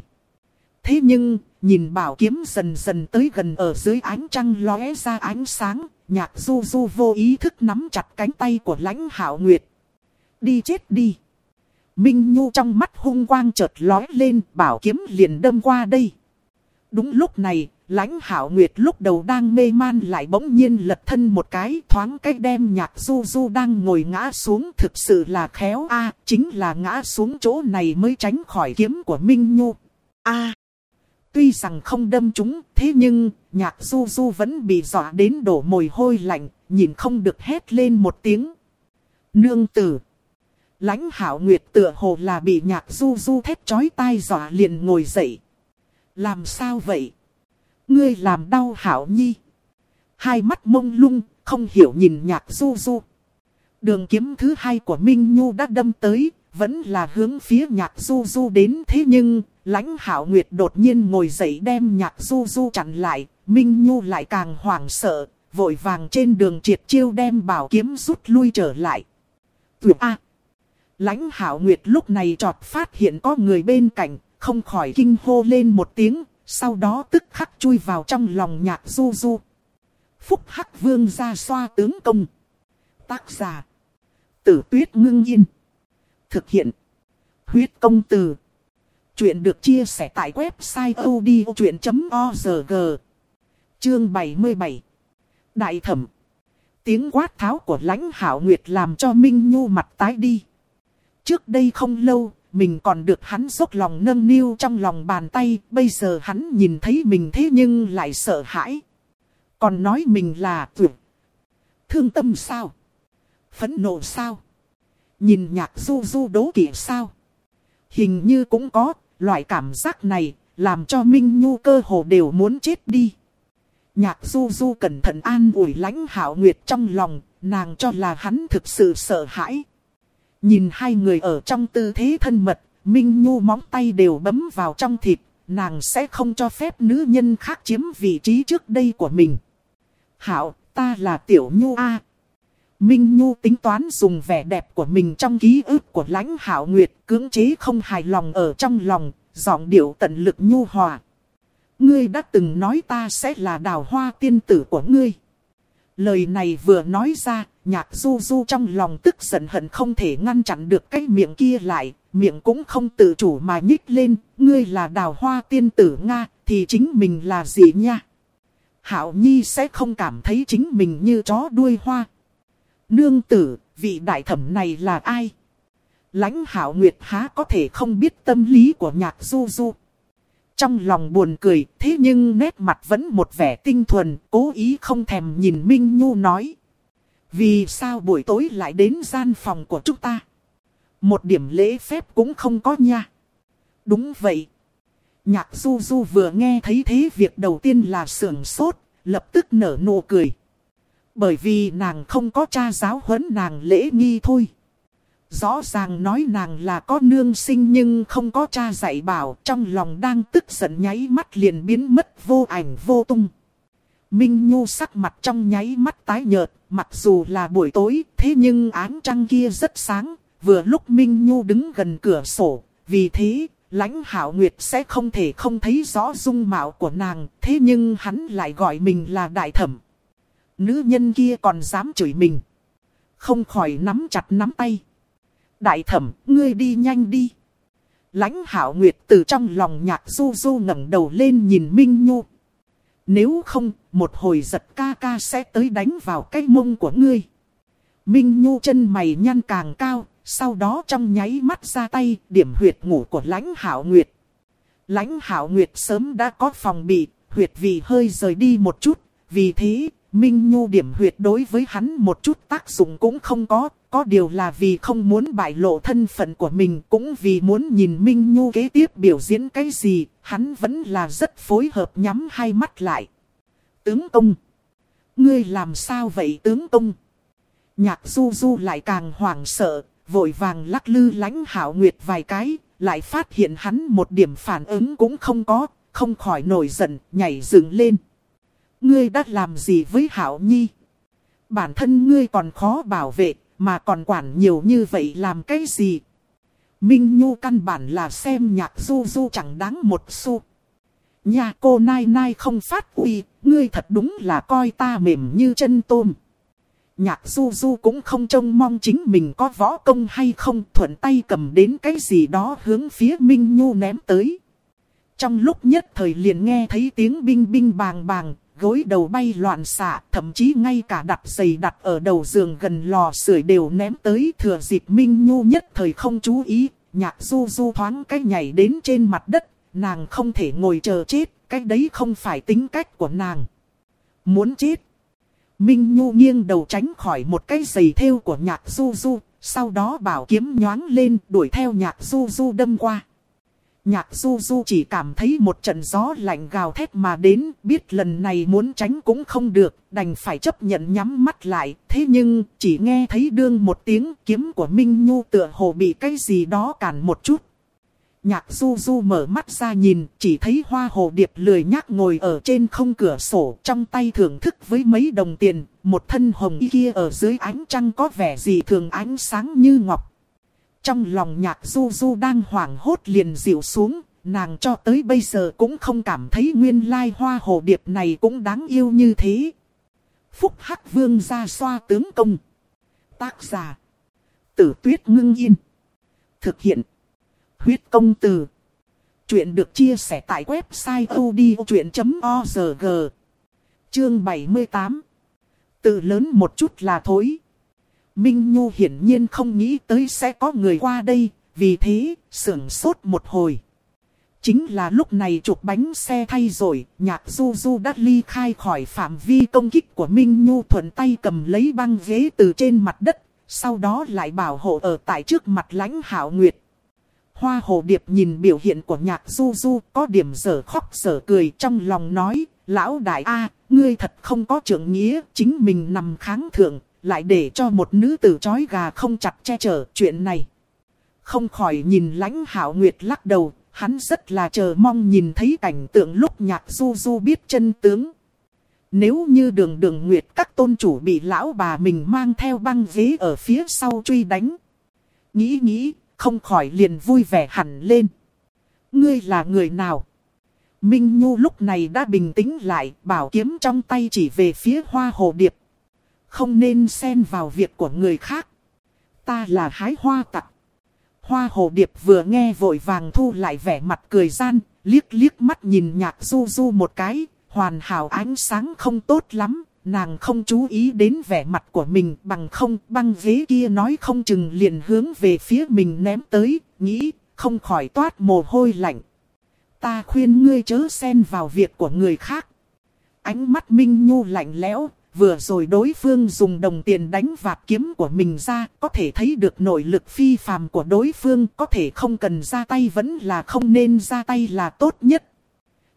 Thế nhưng, nhìn bảo kiếm dần dần tới gần ở dưới ánh trăng lóe ra ánh sáng, nhạc du du vô ý thức nắm chặt cánh tay của lãnh hảo nguyệt. Đi chết đi. Minh Nhu trong mắt hung quang chợt lói lên, bảo kiếm liền đâm qua đây. Đúng lúc này, lãnh hảo nguyệt lúc đầu đang mê man lại bỗng nhiên lật thân một cái thoáng cách đem nhạc du du đang ngồi ngã xuống thực sự là khéo a chính là ngã xuống chỗ này mới tránh khỏi kiếm của Minh Nhu. a Tuy rằng không đâm chúng, thế nhưng, nhạc du du vẫn bị dọa đến đổ mồi hôi lạnh, nhìn không được hét lên một tiếng. Nương tử lãnh hảo nguyệt tựa hồ là bị nhạc du du thét chói tai dọa liền ngồi dậy. Làm sao vậy? Ngươi làm đau hảo nhi. Hai mắt mông lung, không hiểu nhìn nhạc du du. Đường kiếm thứ hai của Minh Nhu đã đâm tới, vẫn là hướng phía nhạc du du đến thế nhưng, lãnh hảo nguyệt đột nhiên ngồi dậy đem nhạc du du chặn lại, Minh Nhu lại càng hoảng sợ, vội vàng trên đường triệt chiêu đem bảo kiếm rút lui trở lại. Tuyệt A lãnh hảo nguyệt lúc này trọt phát hiện có người bên cạnh, không khỏi kinh hô lên một tiếng, sau đó tức khắc chui vào trong lòng nhạc du du. Phúc Hắc Vương ra xoa tướng công. Tác giả. Tử tuyết ngưng yên. Thực hiện. Huyết công từ. Chuyện được chia sẻ tại website odchuyện.org. Chương 77. Đại thẩm. Tiếng quát tháo của lãnh hảo nguyệt làm cho Minh Nhu mặt tái đi. Trước đây không lâu, mình còn được hắn dốc lòng nâng niu trong lòng bàn tay, bây giờ hắn nhìn thấy mình thế nhưng lại sợ hãi. Còn nói mình là tuyệt. Thương tâm sao? Phẫn nộ sao? Nhìn nhạc du du đố kỵ sao? Hình như cũng có, loại cảm giác này, làm cho Minh Nhu cơ hồ đều muốn chết đi. Nhạc du du cẩn thận an ủi lãnh hảo nguyệt trong lòng, nàng cho là hắn thực sự sợ hãi. Nhìn hai người ở trong tư thế thân mật, Minh Nhu móng tay đều bấm vào trong thịt, nàng sẽ không cho phép nữ nhân khác chiếm vị trí trước đây của mình. Hảo, ta là Tiểu Nhu A. Minh Nhu tính toán dùng vẻ đẹp của mình trong ký ức của lãnh hảo nguyệt, cưỡng chế không hài lòng ở trong lòng, giọng điệu tận lực nhu hòa. Ngươi đã từng nói ta sẽ là đào hoa tiên tử của ngươi. Lời này vừa nói ra, nhạc du du trong lòng tức giận hận không thể ngăn chặn được cái miệng kia lại, miệng cũng không tự chủ mà nhích lên, ngươi là đào hoa tiên tử Nga, thì chính mình là gì nha? Hảo Nhi sẽ không cảm thấy chính mình như chó đuôi hoa. Nương tử, vị đại thẩm này là ai? Lãnh Hảo Nguyệt há có thể không biết tâm lý của nhạc du du. Trong lòng buồn cười, thế nhưng nét mặt vẫn một vẻ tinh thuần, cố ý không thèm nhìn Minh Nhu nói. Vì sao buổi tối lại đến gian phòng của chúng ta? Một điểm lễ phép cũng không có nha. Đúng vậy. Nhạc du du vừa nghe thấy thế việc đầu tiên là sưởng sốt, lập tức nở nụ cười. Bởi vì nàng không có cha giáo huấn nàng lễ nghi thôi. Rõ ràng nói nàng là có nương sinh nhưng không có cha dạy bảo trong lòng đang tức giận nháy mắt liền biến mất vô ảnh vô tung. Minh Nhu sắc mặt trong nháy mắt tái nhợt, mặc dù là buổi tối thế nhưng áng trăng kia rất sáng, vừa lúc Minh Nhu đứng gần cửa sổ, vì thế lãnh hảo nguyệt sẽ không thể không thấy rõ dung mạo của nàng, thế nhưng hắn lại gọi mình là đại thẩm. Nữ nhân kia còn dám chửi mình. Không khỏi nắm chặt nắm tay. Đại thẩm, ngươi đi nhanh đi. Lãnh hảo nguyệt từ trong lòng nhạc du du ngẩng đầu lên nhìn Minh Nhu. Nếu không, một hồi giật ca ca sẽ tới đánh vào cái mông của ngươi. Minh Nhu chân mày nhăn càng cao, sau đó trong nháy mắt ra tay, điểm huyệt ngủ của lãnh hảo nguyệt. Lãnh hảo nguyệt sớm đã có phòng bị, huyệt vì hơi rời đi một chút, vì thế, Minh Nhu điểm huyệt đối với hắn một chút tác dụng cũng không có, có điều là vì không muốn bại lộ thân phận của mình, cũng vì muốn nhìn Minh Nhu kế tiếp biểu diễn cái gì, hắn vẫn là rất phối hợp nhắm hai mắt lại. Tướng công! Ngươi làm sao vậy tướng công? Nhạc du du lại càng hoảng sợ, vội vàng lắc lư lánh hảo nguyệt vài cái, lại phát hiện hắn một điểm phản ứng cũng không có, không khỏi nổi giận, nhảy dựng lên. Ngươi đã làm gì với hảo nhi? Bản thân ngươi còn khó bảo vệ, mà còn quản nhiều như vậy làm cái gì? Minh Nhu căn bản là xem nhạc du du chẳng đáng một xu. Nhà cô Nai Nai không phát uy, ngươi thật đúng là coi ta mềm như chân tôm. Nhạc du du cũng không trông mong chính mình có võ công hay không thuận tay cầm đến cái gì đó hướng phía Minh Nhu ném tới. Trong lúc nhất thời liền nghe thấy tiếng binh binh bàng bàng, gối đầu bay loạn xạ, thậm chí ngay cả đặt giày đặt ở đầu giường gần lò sưởi đều ném tới thừa dịp Minh Nhu nhất thời không chú ý, nhạc du du thoáng cái nhảy đến trên mặt đất, nàng không thể ngồi chờ chết, cái đấy không phải tính cách của nàng. Muốn chết. Minh Nhu nghiêng đầu tránh khỏi một cái giày thêu của nhạc du du, sau đó bảo kiếm nhoáng lên đuổi theo nhạc du du đâm qua. Nhạc du du chỉ cảm thấy một trận gió lạnh gào thét mà đến, biết lần này muốn tránh cũng không được, đành phải chấp nhận nhắm mắt lại. Thế nhưng, chỉ nghe thấy đương một tiếng kiếm của Minh Nhu tựa hồ bị cái gì đó cản một chút. Nhạc du du mở mắt ra nhìn, chỉ thấy hoa hồ điệp lười nhác ngồi ở trên không cửa sổ, trong tay thưởng thức với mấy đồng tiền, một thân hồng y kia ở dưới ánh trăng có vẻ gì thường ánh sáng như ngọc. Trong lòng nhạc du du đang hoảng hốt liền dịu xuống, nàng cho tới bây giờ cũng không cảm thấy nguyên lai hoa hồ điệp này cũng đáng yêu như thế. Phúc Hắc Vương ra xoa tướng công. Tác giả. Tử tuyết ngưng yên. Thực hiện. Huyết công từ. Chuyện được chia sẻ tại website odchuyện.org. Chương 78. Tự lớn một chút là thối. Minh Nhu hiển nhiên không nghĩ tới sẽ có người qua đây, vì thế, sưởng sốt một hồi. Chính là lúc này chụp bánh xe thay rồi, nhạc du du đã ly khai khỏi phạm vi công kích của Minh Nhu thuận tay cầm lấy băng ghế từ trên mặt đất, sau đó lại bảo hộ ở tại trước mặt lãnh hảo nguyệt. Hoa hồ điệp nhìn biểu hiện của nhạc du du có điểm dở khóc dở cười trong lòng nói, lão đại A, ngươi thật không có trưởng nghĩa, chính mình nằm kháng thượng, lại để cho một nữ tử chói gà không chặt che chở chuyện này. Không khỏi nhìn lãnh hảo nguyệt lắc đầu, hắn rất là chờ mong nhìn thấy cảnh tượng lúc nhạc du du biết chân tướng. Nếu như đường đường nguyệt các tôn chủ bị lão bà mình mang theo băng ghế ở phía sau truy đánh. Nghĩ nghĩ, không khỏi liền vui vẻ hẳn lên. Ngươi là người nào? Minh Nhu lúc này đã bình tĩnh lại, bảo kiếm trong tay chỉ về phía hoa hồ điệp. Không nên xen vào việc của người khác. Ta là hái hoa tặc. Hoa hồ điệp vừa nghe vội vàng thu lại vẻ mặt cười gian, liếc liếc mắt nhìn nhạc du du một cái, hoàn hảo ánh sáng không tốt lắm, nàng không chú ý đến vẻ mặt của mình bằng không băng ghế kia nói không chừng liền hướng về phía mình ném tới, nghĩ, không khỏi toát mồ hôi lạnh. Ta khuyên ngươi chớ xen vào việc của người khác. Ánh mắt Minh Nhu lạnh lẽo, vừa rồi đối phương dùng đồng tiền đánh vạt kiếm của mình ra, có thể thấy được nội lực phi phàm của đối phương, có thể không cần ra tay vẫn là không nên ra tay là tốt nhất.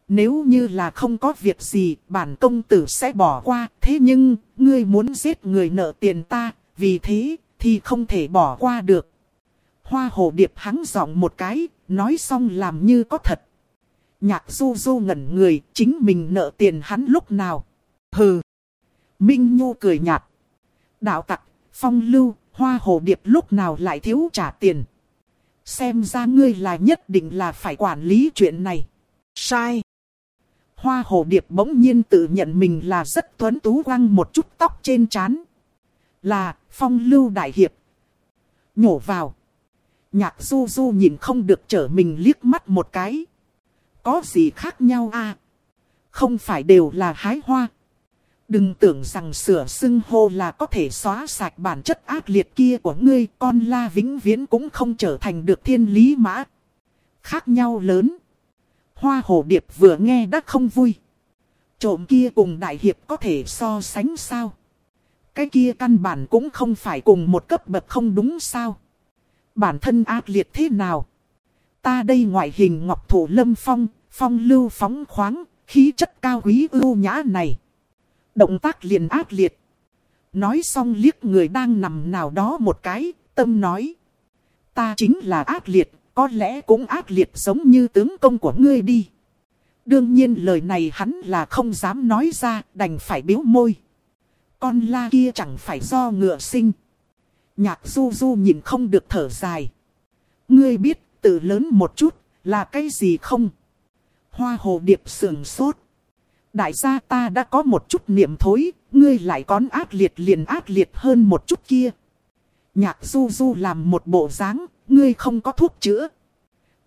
Nếu như là không có việc gì, bản công tử sẽ bỏ qua, thế nhưng, ngươi muốn giết người nợ tiền ta, vì thế, thì không thể bỏ qua được. Hoa hồ điệp hắng giọng một cái, nói xong làm như có thật. Nhạc du du ngẩn người, chính mình nợ tiền hắn lúc nào. Hừ. Minh Nhu cười nhạt. Đạo tặc, phong lưu, hoa hồ điệp lúc nào lại thiếu trả tiền. Xem ra ngươi là nhất định là phải quản lý chuyện này. Sai. Hoa hồ điệp bỗng nhiên tự nhận mình là rất tuấn tú quăng một chút tóc trên trán. Là, phong lưu đại hiệp. Nhổ vào. Nhạc du du nhìn không được trở mình liếc mắt một cái. Có gì khác nhau à? Không phải đều là hái hoa. Đừng tưởng rằng sửa xưng hô là có thể xóa sạch bản chất ác liệt kia của ngươi. Con la vĩnh viễn cũng không trở thành được thiên lý mã. Khác nhau lớn. Hoa hồ điệp vừa nghe đã không vui. Trộm kia cùng đại hiệp có thể so sánh sao? Cái kia căn bản cũng không phải cùng một cấp bậc không đúng sao? Bản thân ác liệt thế nào? Ta đây ngoại hình ngọc thủ lâm phong, phong lưu phóng khoáng, khí chất cao quý ưu nhã này. Động tác liền ác liệt. Nói xong liếc người đang nằm nào đó một cái, tâm nói. Ta chính là ác liệt, có lẽ cũng ác liệt giống như tướng công của ngươi đi. Đương nhiên lời này hắn là không dám nói ra, đành phải biếu môi. Con la kia chẳng phải do ngựa sinh. Nhạc du du nhìn không được thở dài. Ngươi biết tự lớn một chút là cái gì không? Hoa hồ điệp sườn sốt. Đại gia ta đã có một chút niệm thối, ngươi lại còn ác liệt liền ác liệt hơn một chút kia. Nhạc du du làm một bộ dáng, ngươi không có thuốc chữa.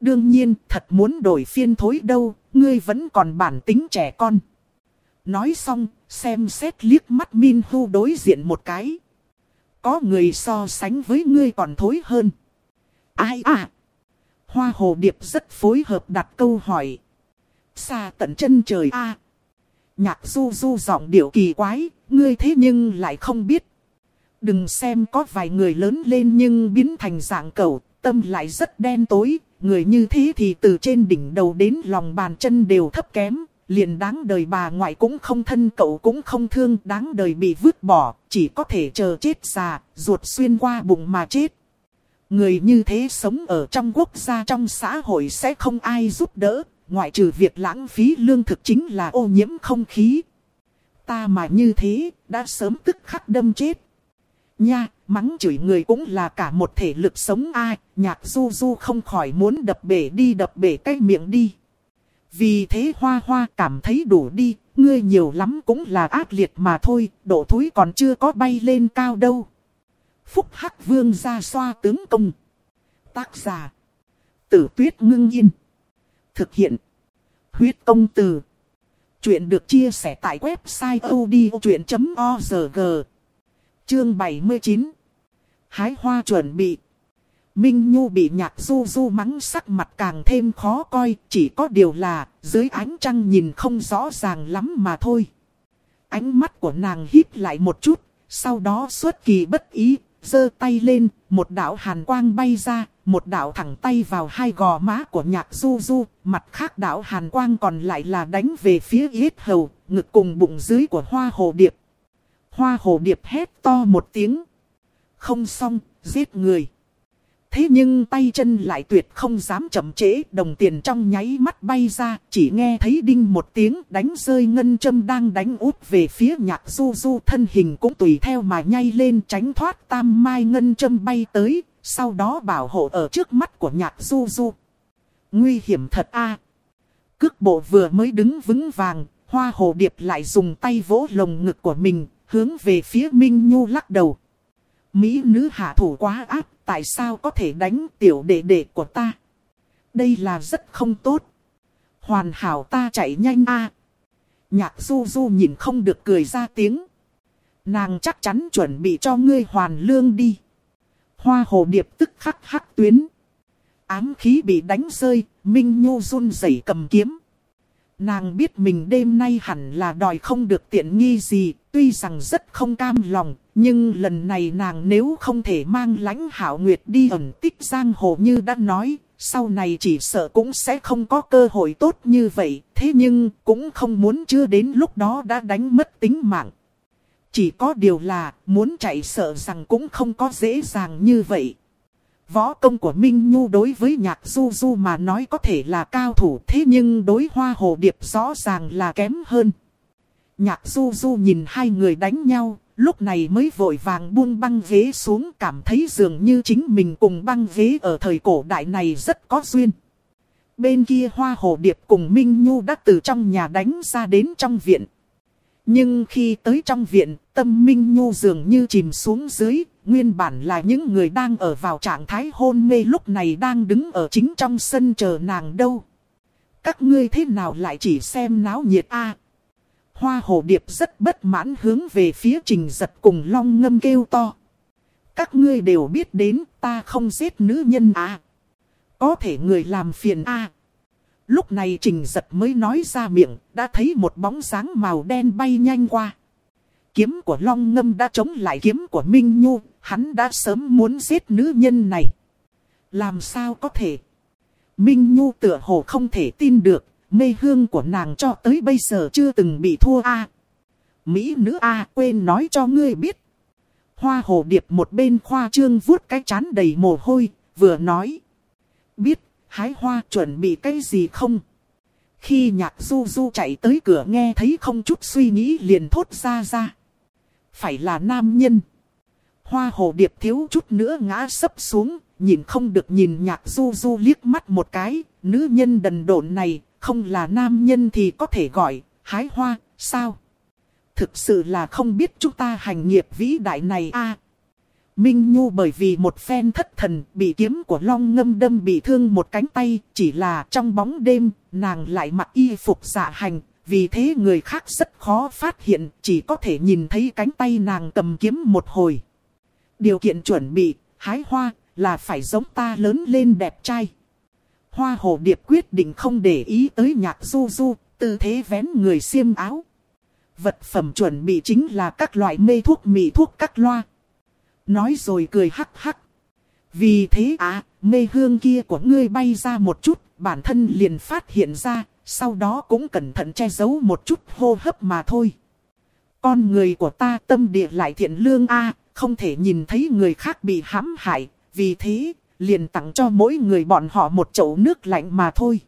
Đương nhiên, thật muốn đổi phiên thối đâu, ngươi vẫn còn bản tính trẻ con. Nói xong, xem xét liếc mắt Min Hu đối diện một cái. Có người so sánh với ngươi còn thối hơn. Ai à? Hoa hồ điệp rất phối hợp đặt câu hỏi. Xa tận chân trời a Nhạc du du giọng điệu kỳ quái, ngươi thế nhưng lại không biết. Đừng xem có vài người lớn lên nhưng biến thành dạng cầu, tâm lại rất đen tối, người như thế thì từ trên đỉnh đầu đến lòng bàn chân đều thấp kém. Liền đáng đời bà ngoại cũng không thân cậu cũng không thương, đáng đời bị vứt bỏ, chỉ có thể chờ chết già, ruột xuyên qua bụng mà chết. Người như thế sống ở trong quốc gia trong xã hội sẽ không ai giúp đỡ, ngoại trừ việc lãng phí lương thực chính là ô nhiễm không khí. Ta mà như thế, đã sớm tức khắc đâm chết. Nha, mắng chửi người cũng là cả một thể lực sống ai, nhạc du du không khỏi muốn đập bể đi đập bể cái miệng đi. Vì thế hoa hoa cảm thấy đủ đi, ngươi nhiều lắm cũng là ác liệt mà thôi, độ thúi còn chưa có bay lên cao đâu. Phúc Hắc Vương ra xoa tướng công. Tác giả. Tử tuyết ngưng yên. Thực hiện. Huyết công từ. Chuyện được chia sẻ tại website odchuyện.org. Chương 79. Hái hoa chuẩn bị. Minh Nhu bị nhạc du du mắng sắc mặt càng thêm khó coi, chỉ có điều là, dưới ánh trăng nhìn không rõ ràng lắm mà thôi. Ánh mắt của nàng híp lại một chút, sau đó suốt kỳ bất ý, giơ tay lên, một đạo hàn quang bay ra, một đạo thẳng tay vào hai gò má của nhạc du du, mặt khác đạo hàn quang còn lại là đánh về phía yết hầu, ngực cùng bụng dưới của hoa hồ điệp. Hoa hồ điệp hét to một tiếng. Không xong, giết người. Thế nhưng tay chân lại tuyệt không dám chậm trễ, đồng tiền trong nháy mắt bay ra, chỉ nghe thấy đinh một tiếng đánh rơi ngân châm đang đánh út về phía nhạc du du thân hình cũng tùy theo mà nhay lên tránh thoát tam mai ngân châm bay tới, sau đó bảo hộ ở trước mắt của nhạc du du. Nguy hiểm thật a Cước bộ vừa mới đứng vững vàng, hoa hồ điệp lại dùng tay vỗ lồng ngực của mình, hướng về phía Minh Nhu lắc đầu. Mỹ nữ hạ thủ quá áp, tại sao có thể đánh tiểu đệ đệ của ta? Đây là rất không tốt. Hoàn hảo ta chạy nhanh a. Nhạc du du nhìn không được cười ra tiếng. Nàng chắc chắn chuẩn bị cho ngươi hoàn lương đi. Hoa hồ điệp tức khắc hắc tuyến. Ám khí bị đánh rơi, Minh Nhu run rẩy cầm kiếm. Nàng biết mình đêm nay hẳn là đòi không được tiện nghi gì, tuy rằng rất không cam lòng, nhưng lần này nàng nếu không thể mang lãnh hảo nguyệt đi ẩn tích giang hồ như đã nói, sau này chỉ sợ cũng sẽ không có cơ hội tốt như vậy, thế nhưng cũng không muốn chưa đến lúc đó đã đánh mất tính mạng. Chỉ có điều là muốn chạy sợ rằng cũng không có dễ dàng như vậy. Võ công của Minh Nhu đối với nhạc du du mà nói có thể là cao thủ thế nhưng đối hoa hồ điệp rõ ràng là kém hơn. Nhạc du du nhìn hai người đánh nhau, lúc này mới vội vàng buông băng ghế xuống cảm thấy dường như chính mình cùng băng ghế ở thời cổ đại này rất có duyên. Bên kia hoa hồ điệp cùng Minh Nhu đã từ trong nhà đánh ra đến trong viện. Nhưng khi tới trong viện, tâm Minh Nhu dường như chìm xuống dưới, nguyên bản là những người đang ở vào trạng thái hôn mê lúc này đang đứng ở chính trong sân chờ nàng đâu. Các ngươi thế nào lại chỉ xem náo nhiệt a? Hoa hồ điệp rất bất mãn hướng về phía trình giật cùng long ngâm kêu to. Các ngươi đều biết đến ta không giết nữ nhân à. Có thể người làm phiền à. Lúc này trình giật mới nói ra miệng, đã thấy một bóng dáng màu đen bay nhanh qua. Kiếm của long ngâm đã chống lại kiếm của Minh Nhu, hắn đã sớm muốn giết nữ nhân này. Làm sao có thể? Minh Nhu tựa hồ không thể tin được, mê hương của nàng cho tới bây giờ chưa từng bị thua a. Mỹ nữ a quên nói cho ngươi biết. Hoa hồ điệp một bên khoa trương vuốt cái chán đầy mồ hôi, vừa nói. Biết, hái hoa chuẩn bị cái gì không? Khi nhạc du du chạy tới cửa nghe thấy không chút suy nghĩ liền thốt ra ra. Phải là nam nhân. Hoa hồ điệp thiếu chút nữa ngã sấp xuống, nhìn không được nhìn nhạc du du liếc mắt một cái, nữ nhân đần độn này, không là nam nhân thì có thể gọi, hái hoa, sao? Thực sự là không biết chúng ta hành nghiệp vĩ đại này a Minh Nhu bởi vì một phen thất thần bị kiếm của long ngâm đâm bị thương một cánh tay, chỉ là trong bóng đêm, nàng lại mặc y phục dạ hành, vì thế người khác rất khó phát hiện, chỉ có thể nhìn thấy cánh tay nàng cầm kiếm một hồi. Điều kiện chuẩn bị, hái hoa, là phải giống ta lớn lên đẹp trai. Hoa hồ điệp quyết định không để ý tới nhạc du du, tư thế vén người xiêm áo. Vật phẩm chuẩn bị chính là các loại mê thuốc mị thuốc các loa. Nói rồi cười hắc hắc. Vì thế à, mê hương kia của ngươi bay ra một chút, bản thân liền phát hiện ra, sau đó cũng cẩn thận che giấu một chút hô hấp mà thôi. Con người của ta tâm địa lại thiện lương a không thể nhìn thấy người khác bị hãm hại, vì thế, liền tặng cho mỗi người bọn họ một chậu nước lạnh mà thôi.